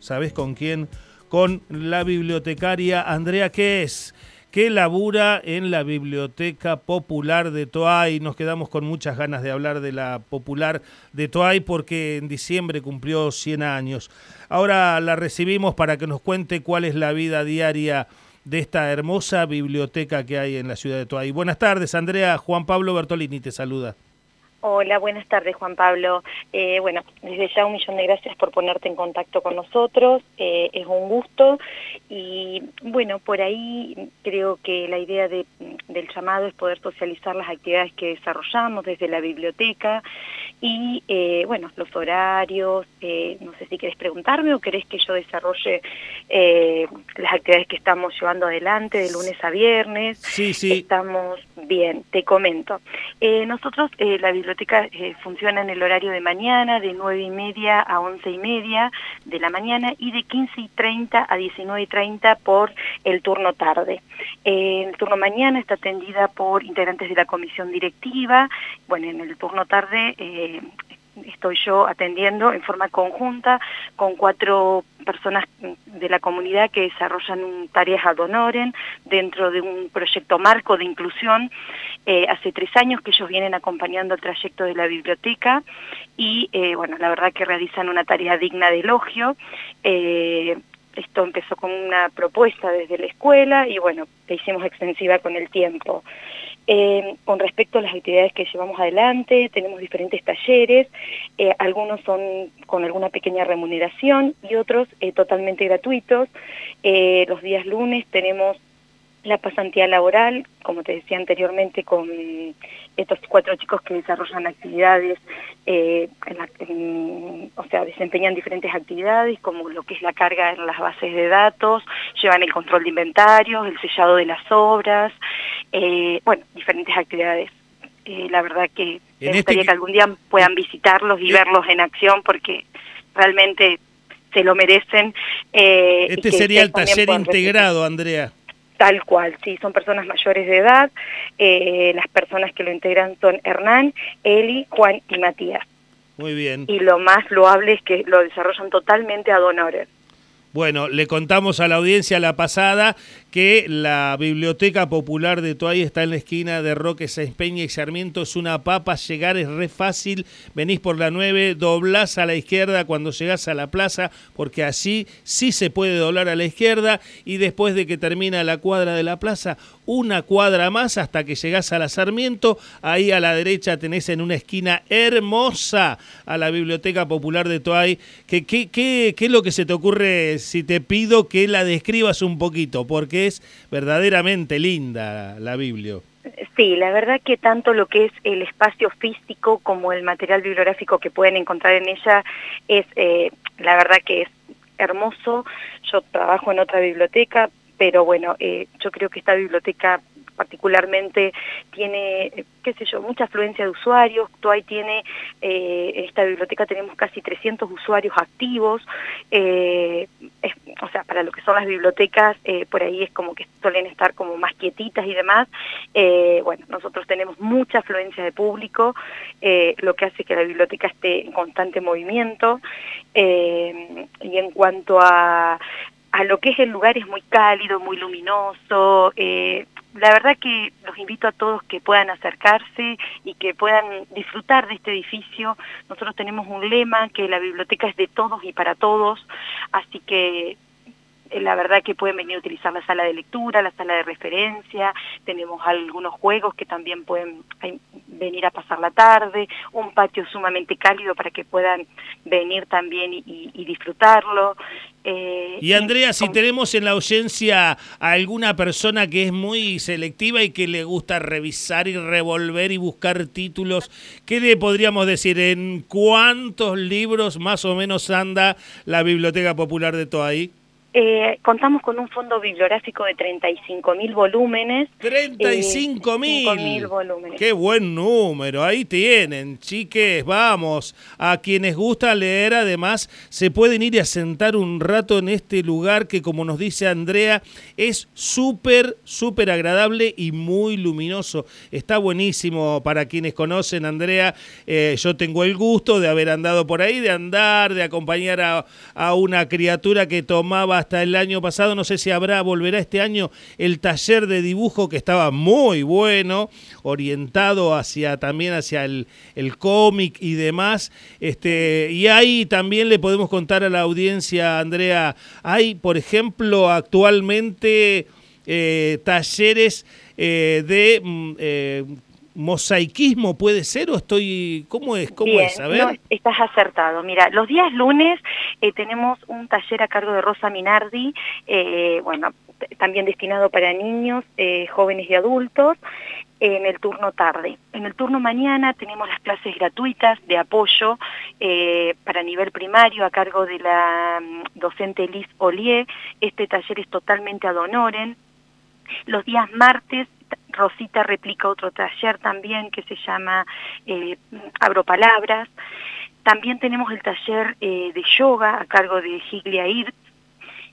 ¿sabés con quién? Con la bibliotecaria Andrea es? que labura en la Biblioteca Popular de Toay. Nos quedamos con muchas ganas de hablar de la Popular de Toay porque en diciembre cumplió 100 años. Ahora la recibimos para que nos cuente cuál es la vida diaria de esta hermosa biblioteca que hay en la ciudad de Toay. Buenas tardes, Andrea. Juan Pablo Bertolini te saluda. Hola, buenas tardes Juan Pablo. Eh, bueno, desde ya un millón de gracias por ponerte en contacto con nosotros, eh, es un gusto y bueno, por ahí creo que la idea del llamado es poder socializar las actividades que desarrollamos desde la biblioteca y eh, bueno, los horarios, no sé si querés preguntarme o querés que yo desarrolle las actividades que estamos llevando adelante de lunes a viernes. Sí, sí. Estamos bien, te comento. nosotros, la biblioteca biblioteca eh, funciona en el horario de mañana, de 9 y media a 11 y media de la mañana y de 15 y 30 a 19 y 30 por el turno tarde. Eh, el turno mañana está atendida por integrantes de la comisión directiva. Bueno, en el turno tarde eh, estoy yo atendiendo en forma conjunta con cuatro personas de la comunidad que desarrollan tareas ad honorem dentro de un proyecto marco de inclusión. Eh, hace tres años que ellos vienen acompañando el trayecto de la biblioteca y, eh, bueno, la verdad que realizan una tarea digna de elogio. Eh, esto empezó con una propuesta desde la escuela y, bueno, la hicimos extensiva con el tiempo. Eh, con respecto a las actividades que llevamos adelante, tenemos diferentes talleres, eh, algunos son con alguna pequeña remuneración y otros eh, totalmente gratuitos. los días lunes tenemos la pasantía laboral, como te decía anteriormente, con estos cuatro chicos que desarrollan actividades, o sea, desempeñan diferentes actividades, como lo que es la carga en las bases de datos, llevan el control de inventarios, el sellado de las obras, eh, bueno, diferentes actividades. Eh, la verdad que me este gustaría que algún día puedan visitarlos y verlos en acción porque realmente se lo merecen. Eh, este sería el taller integrado, Andrea. Tal cual, sí, son personas mayores de edad. las personas que lo integran son Hernán, Eli, Juan y Matías. Muy bien. Y lo más loable es que lo desarrollan totalmente a donores. Bueno, le contamos a la audiencia la pasada que la Biblioteca Popular de Toay está en la esquina de Roque Sáenz Peña y Sarmiento. Es una papa, llegar es re fácil. Venís por la 9, doblás a la izquierda cuando llegás a la plaza, porque así sí se puede doblar a la izquierda. Y después de que termina la cuadra de la plaza, una cuadra más hasta que llegás a la Sarmiento. Ahí a la derecha tenés en una esquina hermosa a la Biblioteca Popular de Toay. ¿Qué, qué, qué, qué es lo que se te ocurre si te pido que la describas un poquito? Porque es verdaderamente linda la Biblia. Sí, la verdad que tanto lo que es el espacio físico como el material bibliográfico que pueden encontrar en ella es, eh, la verdad que es hermoso. Yo trabajo en otra biblioteca, pero bueno, eh, yo creo que esta biblioteca particularmente tiene, qué sé yo, mucha afluencia de usuarios, Tuay tiene, eh, esta biblioteca tenemos casi 300 usuarios activos, eh, o sea, para lo que son las bibliotecas, eh, por ahí es como que suelen estar como más quietitas y demás, bueno, nosotros tenemos mucha afluencia de público, lo que hace que la biblioteca esté en constante movimiento, y en cuanto a a lo que es el lugar es muy cálido, muy luminoso, eh, la verdad que los invito a todos que puedan acercarse y que puedan disfrutar de este edificio. Nosotros tenemos un lema que la biblioteca es de todos y para todos, así que eh, la verdad que pueden venir a utilizar la sala de lectura, la sala de referencia, tenemos algunos juegos que también pueden venir a pasar la tarde, un patio sumamente cálido para que puedan venir también y, disfrutarlo. Eh, y Andrea, si tenemos en la audiencia a alguna persona que es muy selectiva y que le gusta revisar y revolver y buscar títulos, ¿qué le podríamos decir? ¿En cuántos libros más o menos anda la Biblioteca Popular de Toay? Eh, contamos con un fondo bibliográfico de 35 mil volúmenes. 35 mil. volúmenes. Qué buen número. Ahí tienen, chiques. Vamos. A quienes gusta leer, además, se pueden ir a sentar un rato en este lugar que, como nos dice Andrea, es súper, súper agradable y muy luminoso. Está buenísimo para quienes conocen, Andrea. Eh, yo tengo el gusto de haber andado por ahí, de andar, de acompañar a, a una criatura que tomaba hasta el año pasado, no sé si habrá, volverá este año el taller de dibujo que estaba muy bueno, orientado hacia también hacia el, el cómic y demás. Este, y ahí también le podemos contar a la audiencia, Andrea, hay, por ejemplo, actualmente eh, talleres eh, de mm, eh, mosaicismo puede ser o estoy cómo es cómo es a ver estás acertado mira los días lunes eh, tenemos un taller a cargo de Rosa Minardi eh, bueno también destinado para niños eh, jóvenes y adultos en el turno tarde. En el turno mañana tenemos las clases gratuitas de apoyo para nivel primario a cargo de la mm, docente Liz Olier. Este taller es totalmente ad honorem. Los días martes Rosita replica otro taller también que se llama eh, Abro Palabras. También tenemos el taller eh, de yoga a cargo de Giglia Ir.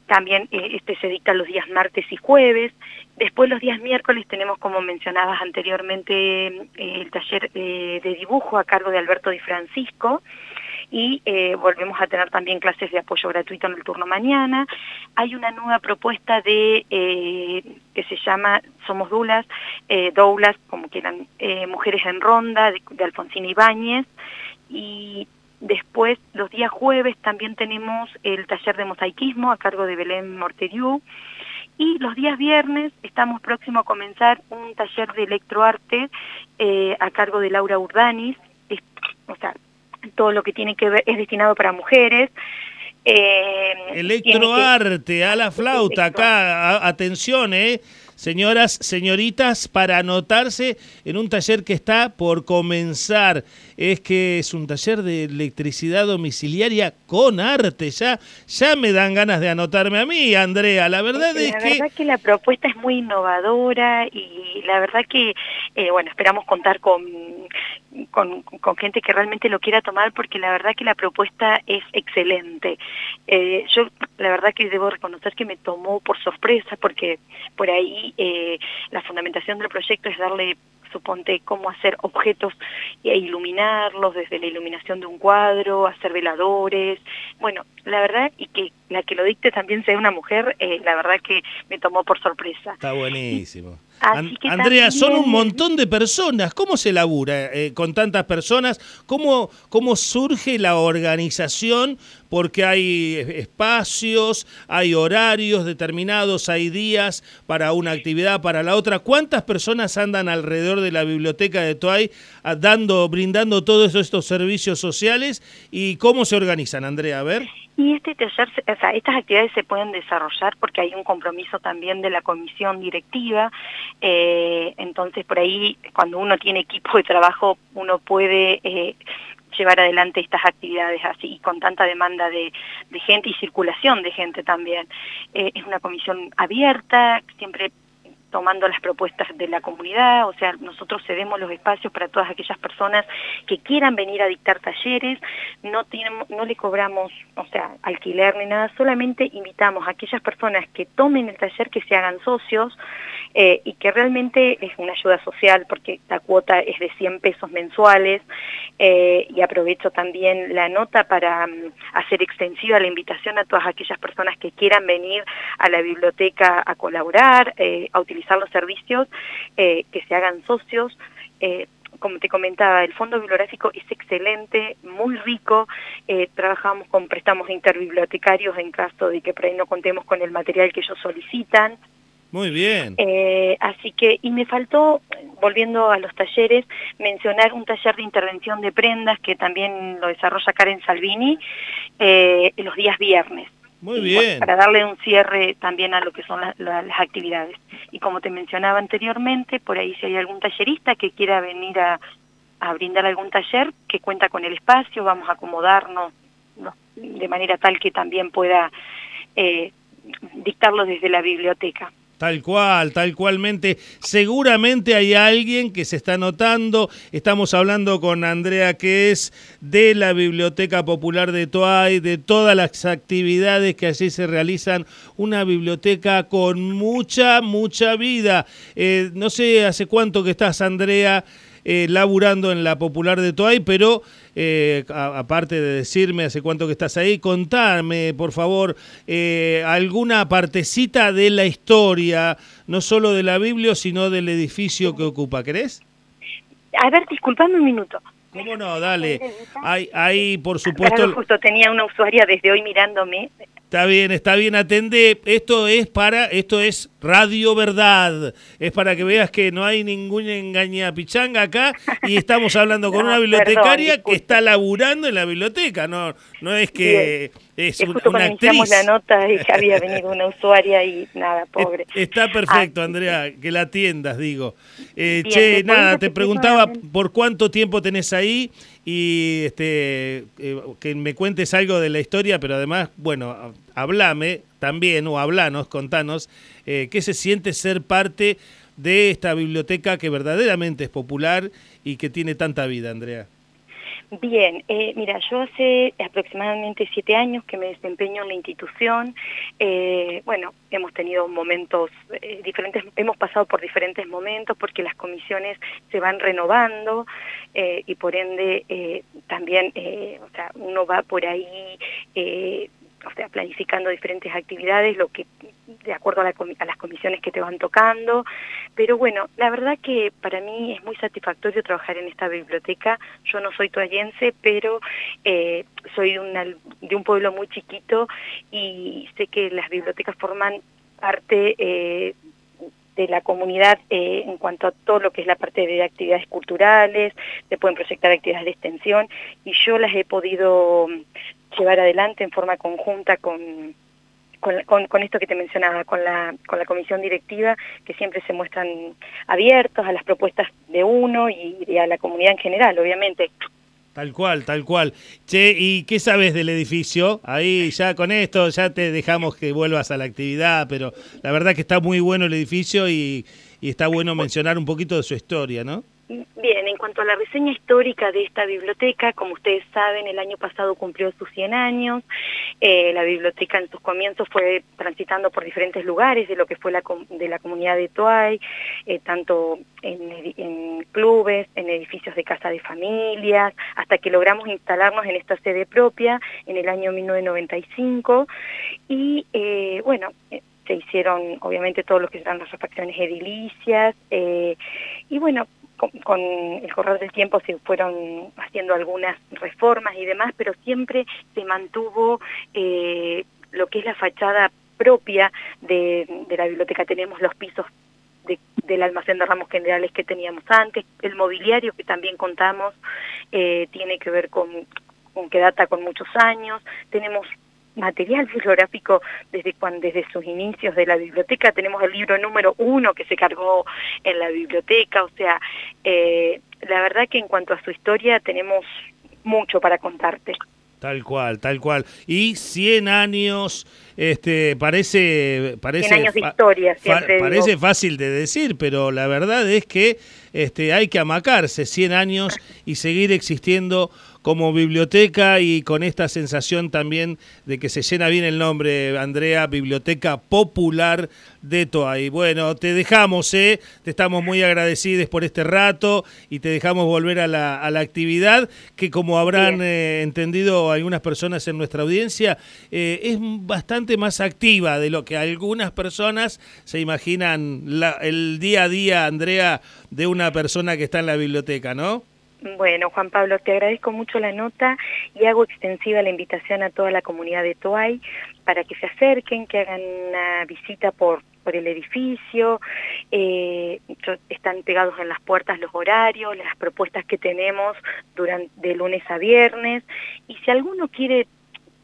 También eh, este se dicta los días martes y jueves. Después los días miércoles tenemos, como mencionabas anteriormente, el taller de dibujo a cargo de Alberto Di Francisco y eh, volvemos a tener también clases de apoyo gratuito en el turno mañana. Hay una nueva propuesta de eh, que se llama Somos Dulas, eh, Doulas, como quieran, Mujeres en Ronda, de, de Alfonsina Ibáñez, y después los días jueves también tenemos el taller de mosaicismo a cargo de Belén Morteriu, y los días viernes estamos próximos a comenzar un taller de electroarte a cargo de Laura Urdanis, todo lo que tiene que ver es destinado para mujeres. Eh, Electroarte, a la flauta, acá, atención, ¿eh? Señoras, señoritas, para anotarse en un taller que está por comenzar. Es que es un taller de electricidad domiciliaria con arte. Ya, ya me dan ganas de anotarme a mí, Andrea. La verdad es, que... La verdad que la propuesta es muy innovadora y la verdad que, eh, bueno, esperamos contar con con, gente que realmente lo quiera tomar porque la verdad que la propuesta es excelente. Eh, yo la verdad que debo reconocer que me tomó por sorpresa porque por ahí eh, la fundamentación del proyecto es darle suponte cómo hacer objetos e iluminarlos desde la iluminación de un cuadro, hacer veladores, bueno, la verdad y que la que lo dicte también sea una mujer, eh, la verdad que me tomó por sorpresa. Está buenísimo. Andrea, son un montón de personas. ¿Cómo se labura eh, con tantas personas? ¿Cómo, ¿Cómo surge la organización? Porque hay espacios, hay horarios determinados, hay días para una actividad, para la otra. ¿Cuántas personas andan alrededor de la biblioteca de Toay dando, brindando todos estos servicios sociales? ¿Y cómo se organizan, Andrea? A ver. Y este taller, o sea, estas actividades se pueden desarrollar porque hay un compromiso también de la comisión directiva, eh, entonces por ahí cuando uno tiene equipo de trabajo uno puede eh, llevar adelante estas actividades así con tanta demanda de, gente y circulación de gente también. Eh, es una comisión abierta, siempre tomando las propuestas de la comunidad, o sea, nosotros cedemos los espacios para todas aquellas personas que quieran venir a dictar talleres, no, tenemos, no le cobramos, o sea, alquiler ni nada, solamente invitamos a aquellas personas que tomen el taller, que se hagan socios eh, y que realmente es una ayuda social porque la cuota es de 100 pesos mensuales eh, y aprovecho también la nota para mm, hacer extensiva la invitación a todas aquellas personas que quieran venir a la biblioteca a colaborar, eh, a utilizar los servicios, eh, que se hagan socios. Eh, como te comentaba, el fondo bibliográfico es excelente, muy rico, eh, trabajamos con préstamos interbibliotecarios en caso de que por ahí no contemos con el material que ellos solicitan. Muy bien. así que, y me faltó, volviendo a los talleres, mencionar un taller de intervención de prendas que también lo desarrolla Karen Salvini los días viernes. Muy bien. para darle un cierre también a lo que son las actividades. Y como te mencionaba anteriormente, por ahí si hay algún tallerista que quiera venir a, brindar algún taller, que cuenta con el espacio, vamos a acomodarnos de manera tal que también pueda eh, dictarlo desde la biblioteca. Tal cual, tal cualmente. Seguramente hay alguien que se está notando. Estamos hablando con Andrea, que es de la Biblioteca Popular de Toay, de todas las actividades que allí se realizan. Una biblioteca con mucha, mucha vida. Eh, no sé hace cuánto que estás, Andrea, eh, laburando en la Popular de Toay, pero eh, aparte de decirme hace cuánto que estás ahí, contame, por favor, eh, alguna partecita de la historia, no solo de la Biblia, sino del edificio que ocupa, ¿querés? A ver, disculpame un minuto. ¿Cómo no? Dale. Hay, hay por supuesto... justo tenía una usuaria desde hoy mirándome. Está bien, está bien, atende. Esto es para, esto es Radio Verdad. Es para que veas que no hay ninguna engaña pichanga acá y estamos hablando con una bibliotecaria que está laburando en la biblioteca. No, no es que es, una actriz. la nota y que había venido una usuaria y nada, pobre. Está perfecto, Andrea, que la atiendas, digo. Eh, che, nada, te preguntaba por cuánto tiempo tenés ahí y este eh, que me cuentes algo de la historia, pero además, bueno, hablame también o hablanos, contanos, eh, qué se siente ser parte de esta biblioteca que verdaderamente es popular y que tiene tanta vida, Andrea. Bien, eh, mira, yo hace aproximadamente siete años que me desempeño en la institución. Eh, bueno, hemos tenido momentos eh, diferentes, hemos pasado por diferentes momentos porque las comisiones se van renovando y por ende también, o sea, uno va por ahí o sea, planificando diferentes actividades, lo que de acuerdo a, las comisiones que te van tocando. Pero bueno, la verdad que para mí es muy satisfactorio trabajar en esta biblioteca. Yo no soy toallense, pero eh, soy de, de un pueblo muy chiquito y sé que las bibliotecas forman parte eh, de la comunidad eh, en cuanto a todo lo que es la parte de actividades culturales, se pueden proyectar actividades de extensión y yo las he podido llevar adelante en forma conjunta con, con, esto que te mencionaba, con la, con la comisión directiva, que siempre se muestran abiertos a las propuestas de uno y, a la comunidad en general, obviamente. Tal cual, tal cual. Che, ¿y qué sabes del edificio? Ahí ya con esto ya te dejamos que vuelvas a la actividad, pero la verdad que está muy bueno el edificio y, y está bueno mencionar un poquito de su historia, ¿no? Bien, en cuanto a la reseña histórica de esta biblioteca, como ustedes saben, el año pasado cumplió sus 100 años. Eh, la biblioteca en sus comienzos fue transitando por diferentes lugares de lo que fue la, de la comunidad de Toay, eh, tanto en, clubes, en edificios de casa de familias, hasta que logramos instalarnos en esta sede propia en el año 1995. Y eh, bueno, se hicieron obviamente todo lo que eran las refacciones edilicias y bueno, con, el correr del tiempo se fueron haciendo algunas reformas y demás, pero siempre se mantuvo eh, lo que es la fachada propia de, la biblioteca. Tenemos los pisos del almacén de ramos generales que teníamos antes, el mobiliario que también contamos eh, tiene que ver con, con que data con muchos años, tenemos material bibliográfico desde, cuando, desde sus inicios de la biblioteca. Tenemos el libro número uno que se cargó en la biblioteca. O sea, eh, la verdad que en cuanto a su historia tenemos mucho para contarte. Tal cual, tal cual. Y 100 años, este, parece... parece 100 años de historia, siempre Parece fácil de decir, pero la verdad es que este, hay que amacarse 100 años y seguir existiendo como biblioteca y con esta sensación también de que se llena bien el nombre, Andrea, Biblioteca Popular de Toay. Bueno, te dejamos, ¿eh? te estamos muy agradecidos por este rato y te dejamos volver a la, a la actividad que como habrán eh, entendido algunas personas en nuestra audiencia, eh, es bastante más activa de lo que algunas personas se imaginan el día a día, Andrea, de una persona que está en la biblioteca, ¿no? Bueno, Juan Pablo, te agradezco mucho la nota y hago extensiva la invitación a toda la comunidad de Toay para que se acerquen, que hagan una visita por, por el edificio, eh, están pegados en las puertas los horarios, las propuestas que tenemos durante, de lunes a viernes, y si alguno quiere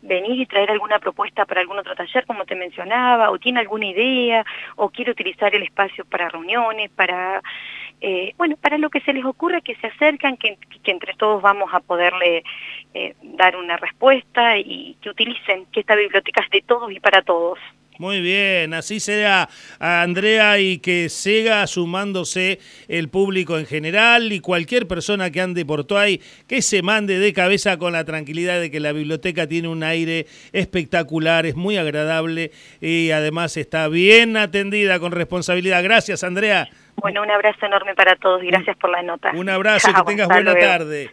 venir y traer alguna propuesta para algún otro taller, como te mencionaba, o tiene alguna idea, o quiere utilizar el espacio para reuniones, para eh, bueno, para lo que se les ocurra, que se acercan, que, entre todos vamos a poderle eh, dar una respuesta y que utilicen que esta biblioteca es de todos y para todos. Muy bien, así sea, Andrea, y que siga sumándose el público en general y cualquier persona que ande por Tuay, que se mande de cabeza con la tranquilidad de que la biblioteca tiene un aire espectacular, es muy agradable y además está bien atendida con responsabilidad. Gracias, Andrea. Bueno, un abrazo enorme para todos y gracias por la nota. Un abrazo y que tengas buena tarde.